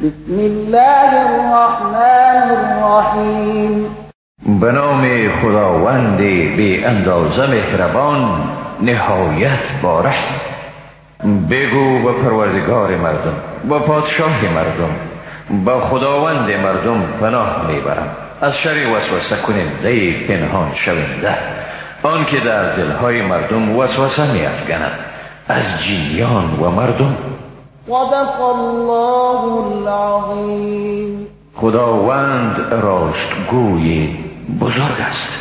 بسم الله الرحمن الرحیم. به نام خداوند بی اندازه مهربان نهایت باره بگو به پروردگار مردم با پادشاه مردم با خداوند مردم پناه می‌برم. از شر وسوسه کننده پنهان شونده. آن که در دلهای مردم وسوسه میافکند از جیان و مردم صدق الله العظیم. خداوند راستگوی بزرگ است.